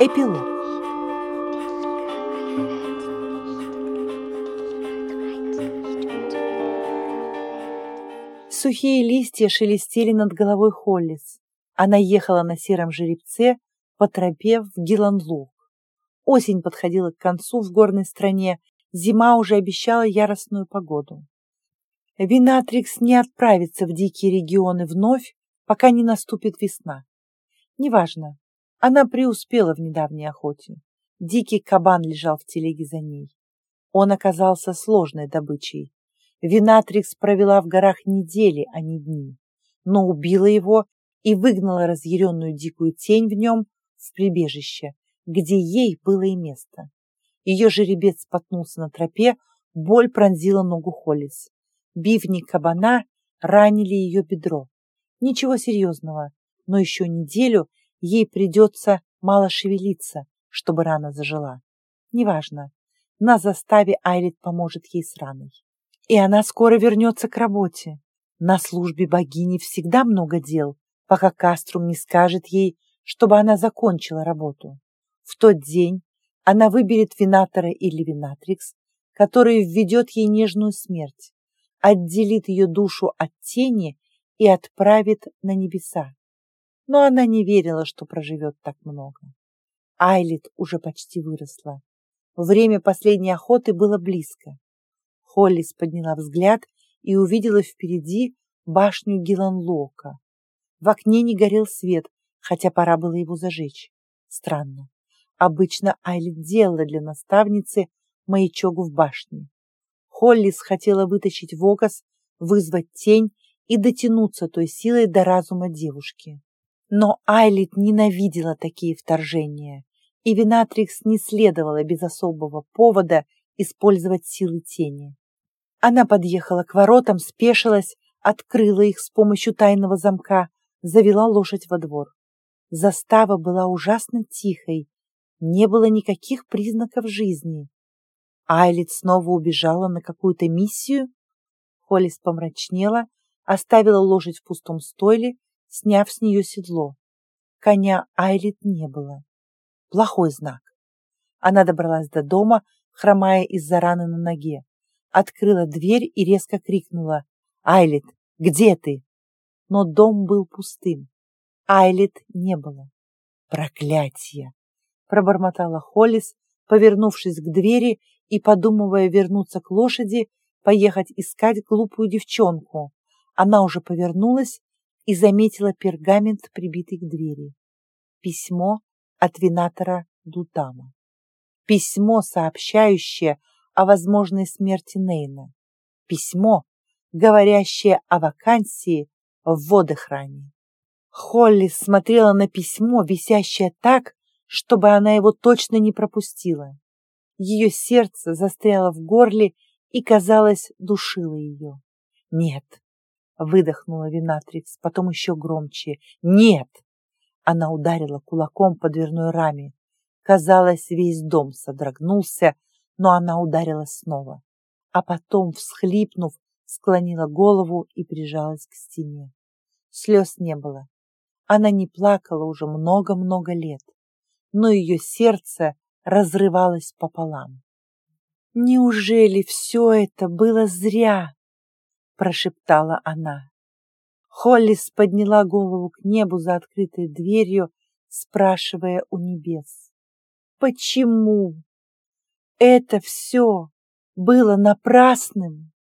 Эпилог. Сухие листья шелестели над головой Холлис. Она ехала на сером жеребце по тропе в Гиланлуг. Осень подходила к концу в горной стране, зима уже обещала яростную погоду. Винатрикс не отправится в дикие регионы вновь, пока не наступит весна. Неважно, она преуспела в недавней охоте. Дикий кабан лежал в телеге за ней. Он оказался сложной добычей. Винатрикс провела в горах недели, а не дни, но убила его и выгнала разъяренную дикую тень в нем в прибежище, где ей было и место. Ее жеребец споткнулся на тропе, боль пронзила ногу Холлис. Бивни кабана ранили ее бедро. Ничего серьезного, но еще неделю ей придется мало шевелиться, чтобы рана зажила. Неважно, на заставе Айлит поможет ей с раной. И она скоро вернется к работе. На службе богини всегда много дел, пока Каструм не скажет ей, чтобы она закончила работу. В тот день она выберет винатора или винатрикс, который введет ей нежную смерть, отделит ее душу от тени и отправит на небеса но она не верила, что проживет так много. Айлит уже почти выросла. Время последней охоты было близко. Холлис подняла взгляд и увидела впереди башню Гиланлока. В окне не горел свет, хотя пора было его зажечь. Странно. Обычно Айлит делала для наставницы маячок в башне. Холлис хотела вытащить Вокас, вызвать тень и дотянуться той силой до разума девушки. Но Айлит ненавидела такие вторжения, и Винатрикс не следовало без особого повода использовать силы тени. Она подъехала к воротам, спешилась, открыла их с помощью тайного замка, завела лошадь во двор. Застава была ужасно тихой, не было никаких признаков жизни. Айлит снова убежала на какую-то миссию. Холлис помрачнела, оставила лошадь в пустом стойле сняв с нее седло. Коня Айлит не было. Плохой знак. Она добралась до дома, хромая из-за раны на ноге. Открыла дверь и резко крикнула «Айлит, где ты?» Но дом был пустым. Айлит не было. «Проклятие!» пробормотала Холлис, повернувшись к двери и подумывая вернуться к лошади, поехать искать глупую девчонку. Она уже повернулась и заметила пергамент, прибитый к двери. Письмо от винатора Дутама. Письмо, сообщающее о возможной смерти Нейна. Письмо, говорящее о вакансии в водохране. Холли смотрела на письмо, висящее так, чтобы она его точно не пропустила. Ее сердце застряло в горле и, казалось, душило ее. Нет, Выдохнула Винатрикс, потом еще громче. «Нет!» Она ударила кулаком по дверной раме. Казалось, весь дом содрогнулся, но она ударила снова. А потом, всхлипнув, склонила голову и прижалась к стене. Слез не было. Она не плакала уже много-много лет, но ее сердце разрывалось пополам. Неужели все это было зря? Прошептала она. Холлис подняла голову к небу за открытой дверью, спрашивая у небес. Почему? Это все было напрасным?